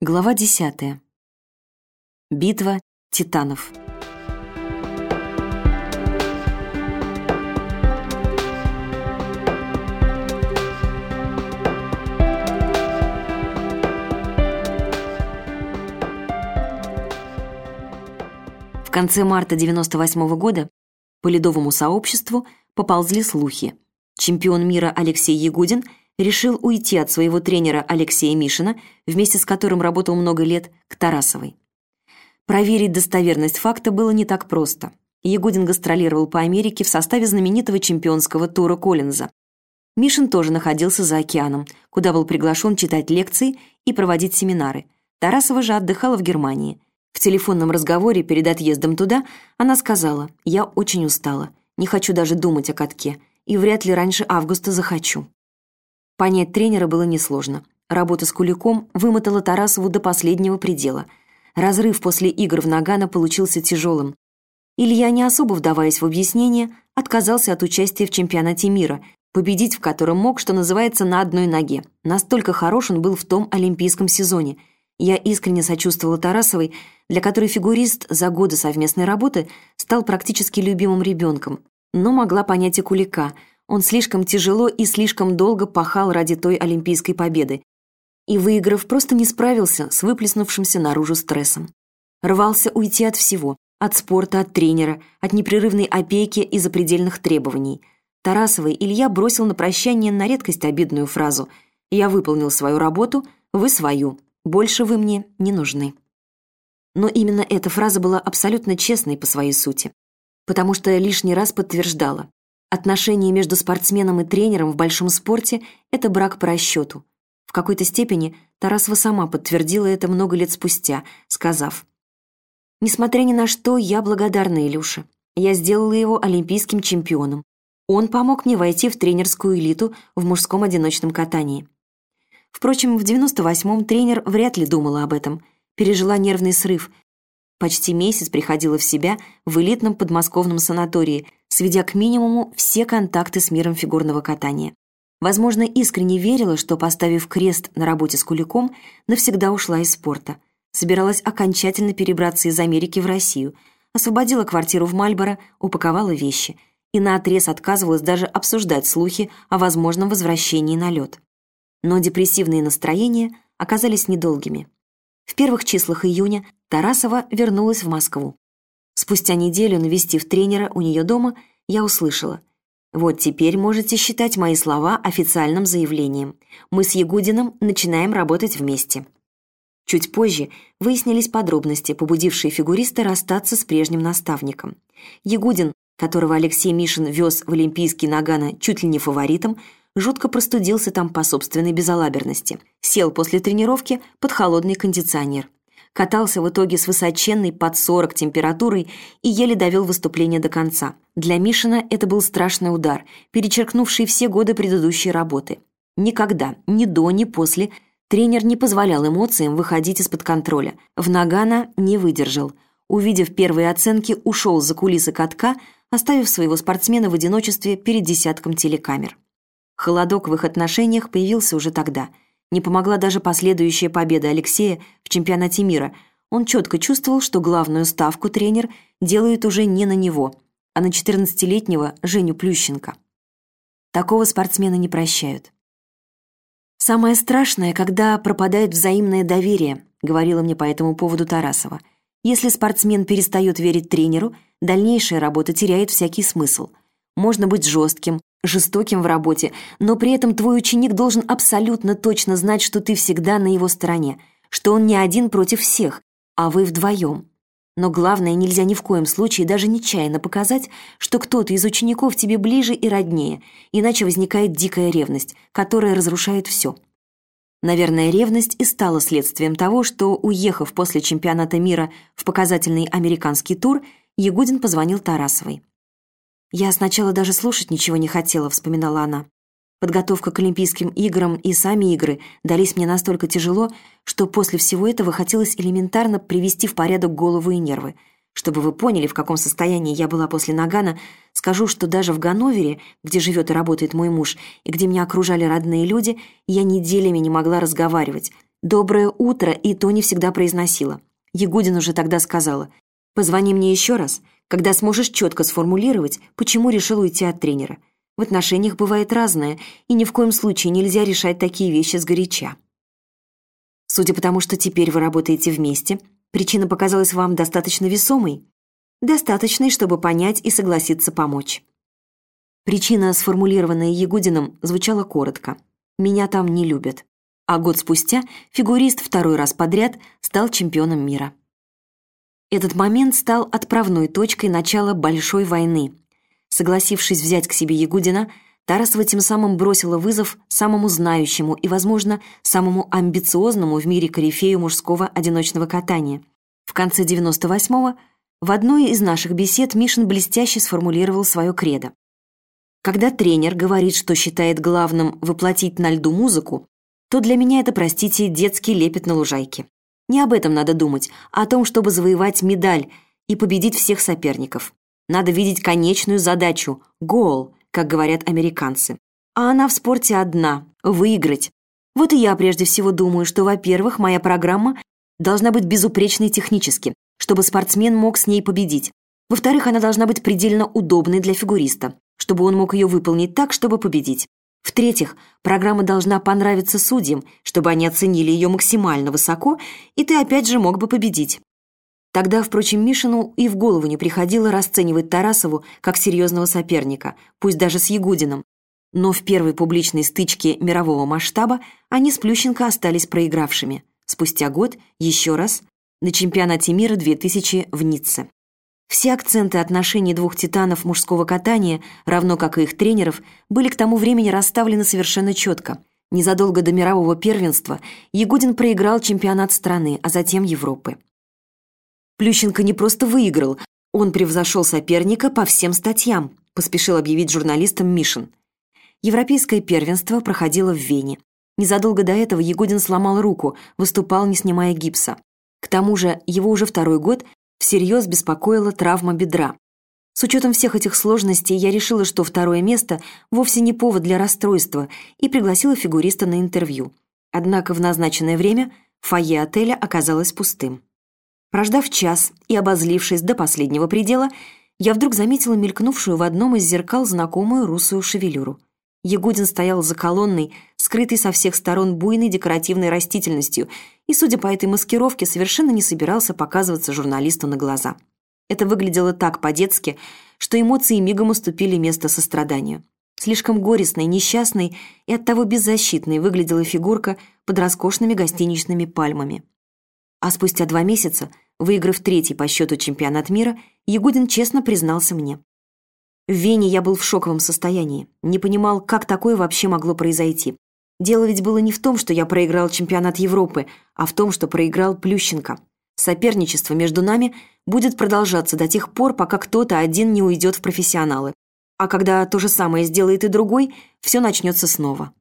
Глава 10. Битва титанов. В конце марта 98 -го года по ледовому сообществу поползли слухи. Чемпион мира Алексей Ягудин решил уйти от своего тренера Алексея Мишина, вместе с которым работал много лет, к Тарасовой. Проверить достоверность факта было не так просто. Ягудин гастролировал по Америке в составе знаменитого чемпионского тура Коллинза. Мишин тоже находился за океаном, куда был приглашен читать лекции и проводить семинары. Тарасова же отдыхала в Германии. В телефонном разговоре перед отъездом туда она сказала «Я очень устала, не хочу даже думать о катке, и вряд ли раньше августа захочу». Понять тренера было несложно. Работа с Куликом вымотала Тарасову до последнего предела. Разрыв после игр в Нагано получился тяжелым. Илья, не особо вдаваясь в объяснение, отказался от участия в чемпионате мира, победить в котором мог, что называется, на одной ноге. Настолько хорош он был в том олимпийском сезоне. Я искренне сочувствовала Тарасовой, для которой фигурист за годы совместной работы стал практически любимым ребенком. Но могла понять и Кулика. Он слишком тяжело и слишком долго пахал ради той олимпийской победы. И, выиграв, просто не справился с выплеснувшимся наружу стрессом. Рвался уйти от всего. От спорта, от тренера, от непрерывной опеки и запредельных требований. Тарасовой Илья бросил на прощание на редкость обидную фразу «Я выполнил свою работу, вы свою. Больше вы мне не нужны». Но именно эта фраза была абсолютно честной по своей сути потому что лишний раз подтверждала. Отношения между спортсменом и тренером в большом спорте – это брак по расчету. В какой-то степени Тарасова сама подтвердила это много лет спустя, сказав, «Несмотря ни на что, я благодарна Илюше. Я сделала его олимпийским чемпионом. Он помог мне войти в тренерскую элиту в мужском одиночном катании». Впрочем, в 98-м тренер вряд ли думала об этом. Пережила нервный срыв, Почти месяц приходила в себя в элитном подмосковном санатории, сведя к минимуму все контакты с миром фигурного катания. Возможно, искренне верила, что, поставив крест на работе с Куликом, навсегда ушла из спорта. Собиралась окончательно перебраться из Америки в Россию, освободила квартиру в Мальборо, упаковала вещи и наотрез отказывалась даже обсуждать слухи о возможном возвращении на лед. Но депрессивные настроения оказались недолгими. В первых числах июня Тарасова вернулась в Москву. Спустя неделю, навестив тренера у нее дома, я услышала. «Вот теперь можете считать мои слова официальным заявлением. Мы с Ягудиным начинаем работать вместе». Чуть позже выяснились подробности, побудившие фигуриста расстаться с прежним наставником. Ягудин, которого Алексей Мишин вез в Олимпийский Нагано чуть ли не фаворитом, жутко простудился там по собственной безалаберности. Сел после тренировки под холодный кондиционер. Катался в итоге с высоченной под 40 температурой и еле довел выступление до конца. Для Мишина это был страшный удар, перечеркнувший все годы предыдущей работы. Никогда, ни до, ни после, тренер не позволял эмоциям выходить из-под контроля. В Нагана не выдержал. Увидев первые оценки, ушел за кулисы катка, оставив своего спортсмена в одиночестве перед десятком телекамер. Холодок в их отношениях появился уже тогда. Не помогла даже последующая победа Алексея в чемпионате мира. Он четко чувствовал, что главную ставку тренер делает уже не на него, а на 14-летнего Женю Плющенко. Такого спортсмена не прощают. «Самое страшное, когда пропадает взаимное доверие», говорила мне по этому поводу Тарасова. «Если спортсмен перестает верить тренеру, дальнейшая работа теряет всякий смысл. Можно быть жестким, жестоким в работе, но при этом твой ученик должен абсолютно точно знать, что ты всегда на его стороне, что он не один против всех, а вы вдвоем. Но главное, нельзя ни в коем случае даже нечаянно показать, что кто-то из учеников тебе ближе и роднее, иначе возникает дикая ревность, которая разрушает все. Наверное, ревность и стала следствием того, что, уехав после чемпионата мира в показательный американский тур, Ягудин позвонил Тарасовой. «Я сначала даже слушать ничего не хотела», — вспоминала она. Подготовка к Олимпийским играм и сами игры дались мне настолько тяжело, что после всего этого хотелось элементарно привести в порядок голову и нервы. Чтобы вы поняли, в каком состоянии я была после Нагана, скажу, что даже в Ганновере, где живет и работает мой муж, и где меня окружали родные люди, я неделями не могла разговаривать. «Доброе утро» и то не всегда произносила. Ягудин уже тогда сказала, «Позвони мне еще раз, когда сможешь четко сформулировать, почему решил уйти от тренера. В отношениях бывает разное, и ни в коем случае нельзя решать такие вещи сгоряча». Судя по тому, что теперь вы работаете вместе, причина показалась вам достаточно весомой? Достаточной, чтобы понять и согласиться помочь. Причина, сформулированная Ягудиным, звучала коротко. «Меня там не любят». А год спустя фигурист второй раз подряд стал чемпионом мира. Этот момент стал отправной точкой начала Большой войны. Согласившись взять к себе Ягудина, Тарасова тем самым бросила вызов самому знающему и, возможно, самому амбициозному в мире корифею мужского одиночного катания. В конце 98-го в одной из наших бесед Мишин блестяще сформулировал свое кредо. Когда тренер говорит, что считает главным воплотить на льду музыку, то для меня это, простите, детский лепет на лужайке. Не об этом надо думать, а о том, чтобы завоевать медаль и победить всех соперников. Надо видеть конечную задачу – гол, как говорят американцы. А она в спорте одна – выиграть. Вот и я прежде всего думаю, что, во-первых, моя программа должна быть безупречной технически, чтобы спортсмен мог с ней победить. Во-вторых, она должна быть предельно удобной для фигуриста чтобы он мог ее выполнить так, чтобы победить. В-третьих, программа должна понравиться судьям, чтобы они оценили ее максимально высоко, и ты опять же мог бы победить. Тогда, впрочем, Мишину и в голову не приходило расценивать Тарасову как серьезного соперника, пусть даже с Ягудиным. Но в первой публичной стычке мирового масштаба они с Плющенко остались проигравшими. Спустя год, еще раз, на чемпионате мира 2000 в Ницце. Все акценты отношений двух титанов мужского катания, равно как и их тренеров, были к тому времени расставлены совершенно четко. Незадолго до мирового первенства Ягудин проиграл чемпионат страны, а затем Европы. Плющенко не просто выиграл, он превзошел соперника по всем статьям, поспешил объявить журналистам Мишин. Европейское первенство проходило в Вене. Незадолго до этого Ягудин сломал руку, выступал, не снимая гипса. К тому же его уже второй год всерьез беспокоила травма бедра. С учетом всех этих сложностей я решила, что второе место вовсе не повод для расстройства и пригласила фигуриста на интервью. Однако в назначенное время фойе отеля оказалось пустым. Прождав час и обозлившись до последнего предела, я вдруг заметила мелькнувшую в одном из зеркал знакомую русую шевелюру. Ягудин стоял за колонной, скрытый со всех сторон буйной декоративной растительностью, и, судя по этой маскировке, совершенно не собирался показываться журналисту на глаза. Это выглядело так по-детски, что эмоции мигом уступили место состраданию. Слишком горестной, несчастной и оттого беззащитной выглядела фигурка под роскошными гостиничными пальмами. А спустя два месяца, выиграв третий по счету чемпионат мира, Ягудин честно признался мне. В Вене я был в шоковом состоянии, не понимал, как такое вообще могло произойти. Дело ведь было не в том, что я проиграл чемпионат Европы, а в том, что проиграл Плющенко. Соперничество между нами будет продолжаться до тех пор, пока кто-то один не уйдет в профессионалы. А когда то же самое сделает и другой, все начнется снова.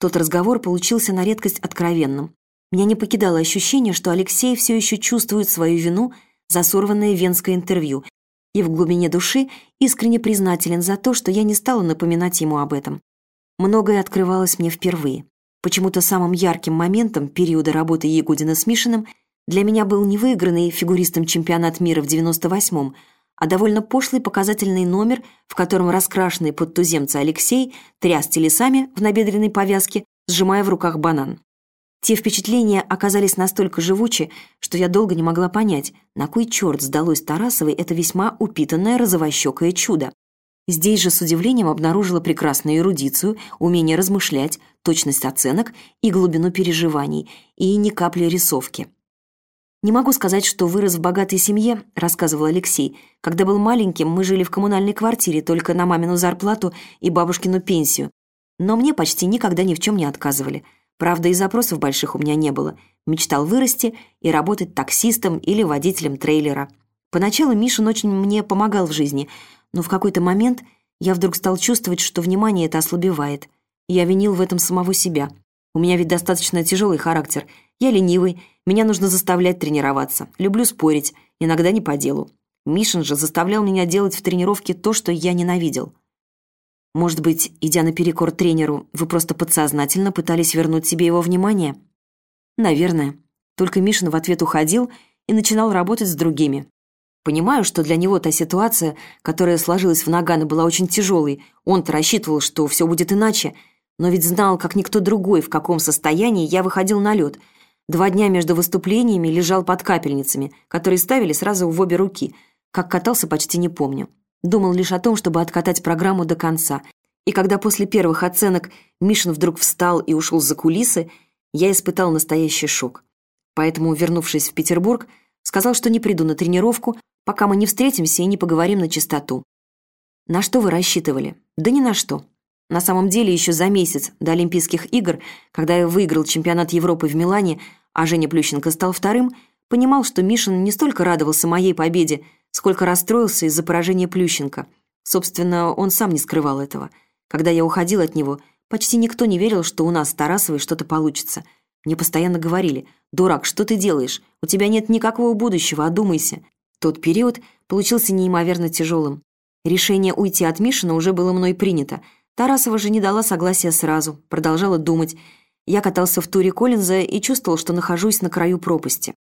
Тот разговор получился на редкость откровенным. Меня не покидало ощущение, что Алексей все еще чувствует свою вину за сорванное венское интервью и в глубине души искренне признателен за то, что я не стала напоминать ему об этом. Многое открывалось мне впервые. Почему-то самым ярким моментом периода работы Ягудина с Мишиным для меня был не выигранный фигуристом чемпионат мира в 98-м, а довольно пошлый показательный номер, в котором раскрашенный под туземца Алексей тряс телесами в набедренной повязке, сжимая в руках банан. Те впечатления оказались настолько живучи, что я долго не могла понять, на кой черт сдалось Тарасовой это весьма упитанное розовощекое чудо. Здесь же с удивлением обнаружила прекрасную эрудицию, умение размышлять, точность оценок и глубину переживаний, и ни капли рисовки. «Не могу сказать, что вырос в богатой семье», — рассказывал Алексей. «Когда был маленьким, мы жили в коммунальной квартире только на мамину зарплату и бабушкину пенсию. Но мне почти никогда ни в чем не отказывали. Правда, и запросов больших у меня не было. Мечтал вырасти и работать таксистом или водителем трейлера. Поначалу Мишин очень мне помогал в жизни, но в какой-то момент я вдруг стал чувствовать, что внимание это ослабевает. Я винил в этом самого себя. У меня ведь достаточно тяжелый характер. Я ленивый, меня нужно заставлять тренироваться. Люблю спорить, иногда не по делу. Мишин же заставлял меня делать в тренировке то, что я ненавидел. Может быть, идя наперекор тренеру, вы просто подсознательно пытались вернуть себе его внимание? Наверное. Только Мишин в ответ уходил и начинал работать с другими. Понимаю, что для него та ситуация, которая сложилась в Нагано, была очень тяжелой. Он-то рассчитывал, что все будет иначе. Но ведь знал, как никто другой, в каком состоянии я выходил на лед. Два дня между выступлениями лежал под капельницами, которые ставили сразу в обе руки. Как катался, почти не помню. Думал лишь о том, чтобы откатать программу до конца. И когда после первых оценок Мишин вдруг встал и ушел за кулисы, я испытал настоящий шок. Поэтому, вернувшись в Петербург, сказал, что не приду на тренировку, пока мы не встретимся и не поговорим на чистоту. На что вы рассчитывали? Да ни на что. На самом деле, еще за месяц до Олимпийских игр, когда я выиграл чемпионат Европы в Милане, а Женя Плющенко стал вторым, понимал, что Мишин не столько радовался моей победе, сколько расстроился из-за поражения Плющенко. Собственно, он сам не скрывал этого. Когда я уходил от него, почти никто не верил, что у нас с Тарасовой что-то получится. Мне постоянно говорили, «Дурак, что ты делаешь? У тебя нет никакого будущего, одумайся». Тот период получился неимоверно тяжелым. Решение уйти от Мишина уже было мной принято. Тарасова же не дала согласия сразу, продолжала думать. Я катался в туре Коллинза и чувствовал, что нахожусь на краю пропасти.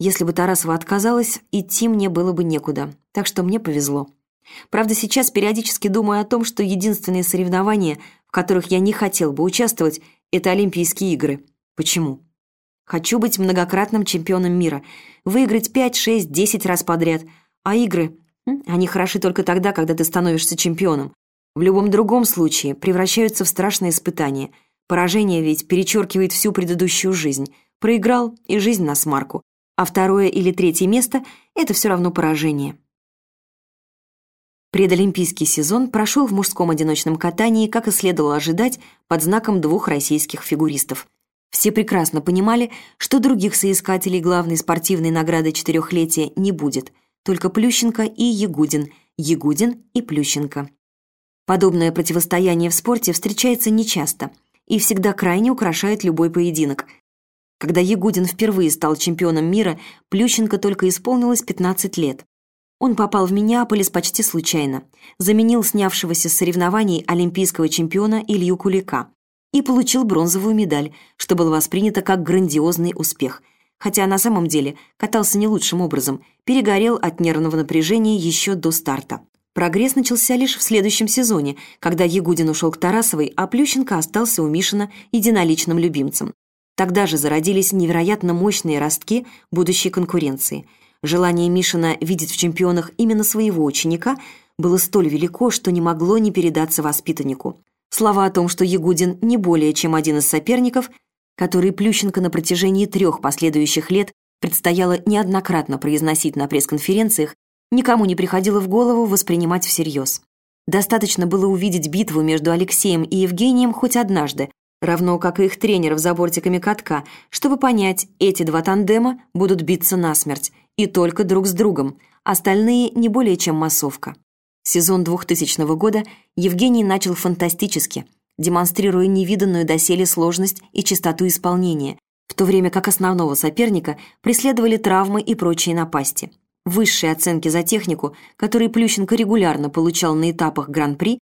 Если бы Тарасова отказалась, идти мне было бы некуда, так что мне повезло. Правда, сейчас периодически думаю о том, что единственные соревнования, в которых я не хотел бы участвовать, это Олимпийские игры. Почему? Хочу быть многократным чемпионом мира, выиграть 5, 6, 10 раз подряд. А игры? Они хороши только тогда, когда ты становишься чемпионом. В любом другом случае превращаются в страшное испытание. Поражение ведь перечеркивает всю предыдущую жизнь. Проиграл, и жизнь на смарку. А второе или третье место – это все равно поражение. Предолимпийский сезон прошел в мужском одиночном катании, как и следовало ожидать, под знаком двух российских фигуристов – все прекрасно понимали, что других соискателей главной спортивной награды четырехлетия не будет, только Плющенко и Ягудин, Ягудин и Плющенко. Подобное противостояние в спорте встречается нечасто и всегда крайне украшает любой поединок. Когда Ягудин впервые стал чемпионом мира, Плющенко только исполнилось 15 лет. Он попал в Миннеаполис почти случайно, заменил снявшегося с соревнований олимпийского чемпиона Илью Кулика и получил бронзовую медаль, что было воспринято как грандиозный успех. Хотя на самом деле катался не лучшим образом, перегорел от нервного напряжения еще до старта. Прогресс начался лишь в следующем сезоне, когда Ягудин ушел к Тарасовой, а Плющенко остался у Мишина единоличным любимцем. Тогда же зародились невероятно мощные ростки будущей конкуренции. Желание Мишина видеть в чемпионах именно своего ученика было столь велико, что не могло не передаться воспитаннику. Слова о том, что Ягудин не более чем один из соперников, который Плющенко на протяжении трех последующих лет предстояло неоднократно произносить на пресс-конференциях, никому не приходило в голову воспринимать всерьез. Достаточно было увидеть битву между Алексеем и Евгением хоть однажды, равно как и их тренеров за бортиками катка, чтобы понять, эти два тандема будут биться насмерть, и только друг с другом, остальные не более чем массовка. Сезон 2000 года Евгений начал фантастически, демонстрируя невиданную доселе сложность и чистоту исполнения, в то время как основного соперника преследовали травмы и прочие напасти. Высшие оценки за технику, которые Плющенко регулярно получал на этапах Гран-при,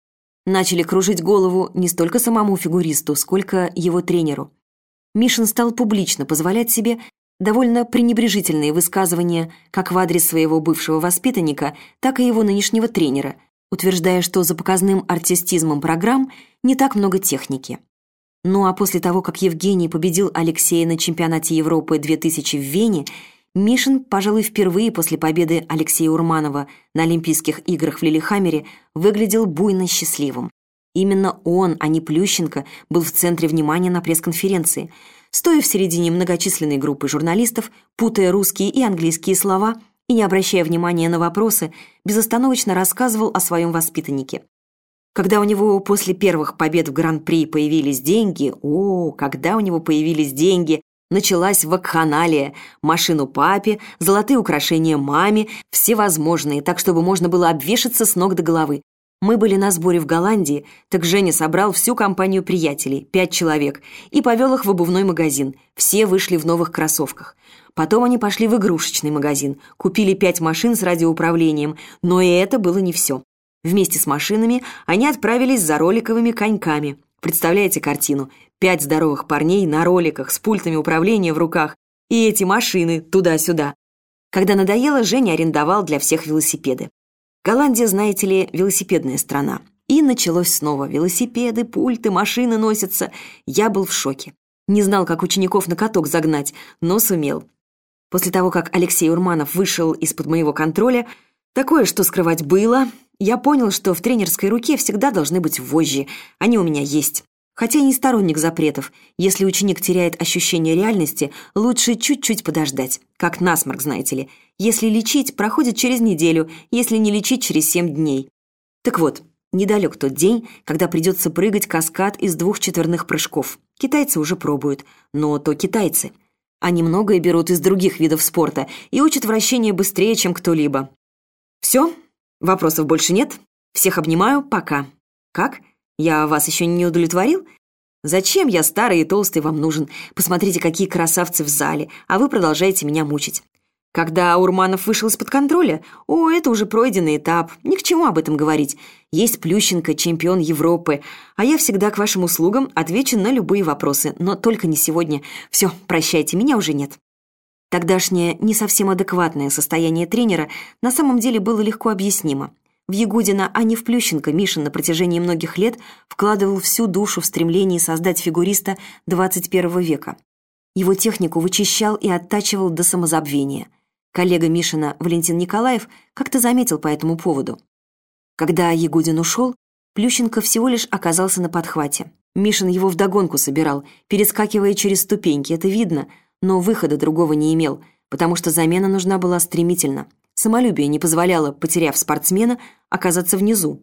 начали кружить голову не столько самому фигуристу, сколько его тренеру. Мишин стал публично позволять себе довольно пренебрежительные высказывания как в адрес своего бывшего воспитанника, так и его нынешнего тренера, утверждая, что за показным артистизмом программ не так много техники. Ну а после того, как Евгений победил Алексея на чемпионате Европы 2000 в Вене, Мишин, пожалуй, впервые после победы Алексея Урманова на Олимпийских играх в Лилихаммере выглядел буйно счастливым. Именно он, а не Плющенко, был в центре внимания на пресс-конференции – стоя в середине многочисленной группы журналистов, путая русские и английские слова и не обращая внимания на вопросы, безостановочно рассказывал о своем воспитаннике. Когда у него после первых побед в Гран-при появились деньги, о, когда у него появились деньги, началась вакханалия, машину папе, золотые украшения маме, всевозможные, так чтобы можно было обвешаться с ног до головы. Мы были на сборе в Голландии, так Женя собрал всю компанию приятелей, пять человек, и повел их в обувной магазин. Все вышли в новых кроссовках. Потом они пошли в игрушечный магазин, купили пять машин с радиоуправлением, но и это было не все. Вместе с машинами они отправились за роликовыми коньками. Представляете картину? Пять здоровых парней на роликах с пультами управления в руках и эти машины туда-сюда. Когда надоело, Женя арендовал для всех велосипеды. Голландия, знаете ли, велосипедная страна. И началось снова. Велосипеды, пульты, машины носятся. Я был в шоке. Не знал, как учеников на каток загнать, но сумел. После того, как Алексей Урманов вышел из-под моего контроля, такое, что скрывать было, я понял, что в тренерской руке всегда должны быть вожжи. Они у меня есть. Хотя и не сторонник запретов. Если ученик теряет ощущение реальности, лучше чуть-чуть подождать. Как насморк, знаете ли. Если лечить, проходит через неделю, если не лечить, через семь дней. Так вот, недалек тот день, когда придется прыгать каскад из двух четверных прыжков. Китайцы уже пробуют, но то китайцы. Они многое берут из других видов спорта и учат вращение быстрее, чем кто-либо. Все? Вопросов больше нет? Всех обнимаю, пока. Как? Я вас еще не удовлетворил? Зачем я старый и толстый вам нужен? Посмотрите, какие красавцы в зале, а вы продолжаете меня мучить. Когда Урманов вышел из-под контроля, о, это уже пройденный этап, ни к чему об этом говорить. Есть Плющенко, чемпион Европы, а я всегда к вашим услугам отвечу на любые вопросы, но только не сегодня. Все, прощайте, меня уже нет. Тогдашнее не совсем адекватное состояние тренера на самом деле было легко объяснимо. В Ягудина, а не в Плющенко, Мишин на протяжении многих лет вкладывал всю душу в стремлении создать фигуриста 21 века. Его технику вычищал и оттачивал до самозабвения. Коллега Мишина Валентин Николаев как-то заметил по этому поводу. Когда Ягудин ушел, Плющенко всего лишь оказался на подхвате. Мишин его вдогонку собирал, перескакивая через ступеньки, это видно, но выхода другого не имел, потому что замена нужна была стремительно – Самолюбие не позволяло, потеряв спортсмена, оказаться внизу.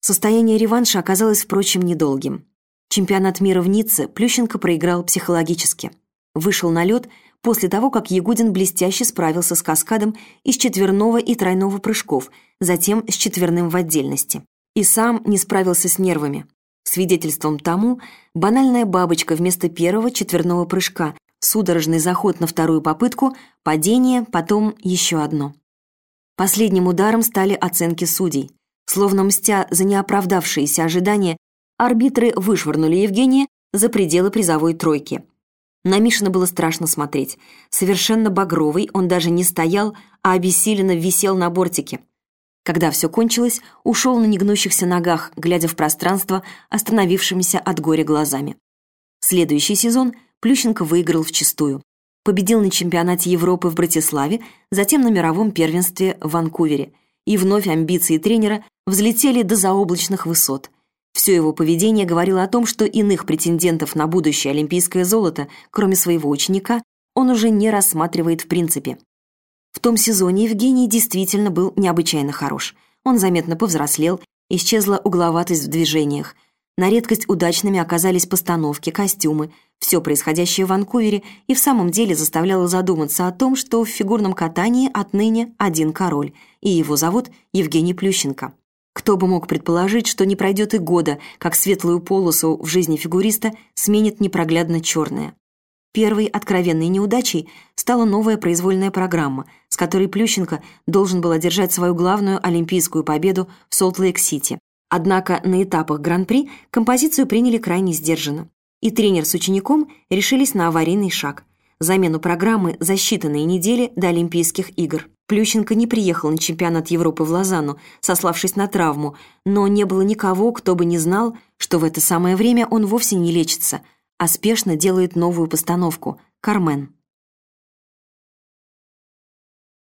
Состояние реванша оказалось, впрочем, недолгим. Чемпионат мира в Ницце Плющенко проиграл психологически. Вышел на лед после того, как Ягудин блестяще справился с каскадом из четверного и тройного прыжков, затем с четверным в отдельности. И сам не справился с нервами. Свидетельством тому банальная бабочка вместо первого четверного прыжка, судорожный заход на вторую попытку, падение, потом еще одно. Последним ударом стали оценки судей. Словно мстя за неоправдавшиеся ожидания, арбитры вышвырнули Евгения за пределы призовой тройки. На Мишина было страшно смотреть. Совершенно багровый, он даже не стоял, а обессиленно висел на бортике. Когда все кончилось, ушел на негнущихся ногах, глядя в пространство, остановившимися от горя глазами. Следующий сезон – Плющенко выиграл вчистую. Победил на чемпионате Европы в Братиславе, затем на мировом первенстве в Ванкувере. И вновь амбиции тренера взлетели до заоблачных высот. Все его поведение говорило о том, что иных претендентов на будущее олимпийское золото, кроме своего ученика, он уже не рассматривает в принципе. В том сезоне Евгений действительно был необычайно хорош. Он заметно повзрослел, исчезла угловатость в движениях – на редкость удачными оказались постановки, костюмы. Все происходящее в Ванкувере и в самом деле заставляло задуматься о том, что в фигурном катании отныне один король, и его зовут Евгений Плющенко. Кто бы мог предположить, что не пройдет и года, как светлую полосу в жизни фигуриста сменит непроглядно черная. Первой откровенной неудачей стала новая произвольная программа, с которой Плющенко должен был одержать свою главную олимпийскую победу в Солт-Лейк-Сити. Однако на этапах Гран-при композицию приняли крайне сдержанно. И тренер с учеником решились на аварийный шаг – замену программы за считанные недели до Олимпийских игр. Плющенко не приехал на чемпионат Европы в Лозанну, сославшись на травму, но не было никого, кто бы не знал, что в это самое время он вовсе не лечится, а спешно делает новую постановку – «Кармен».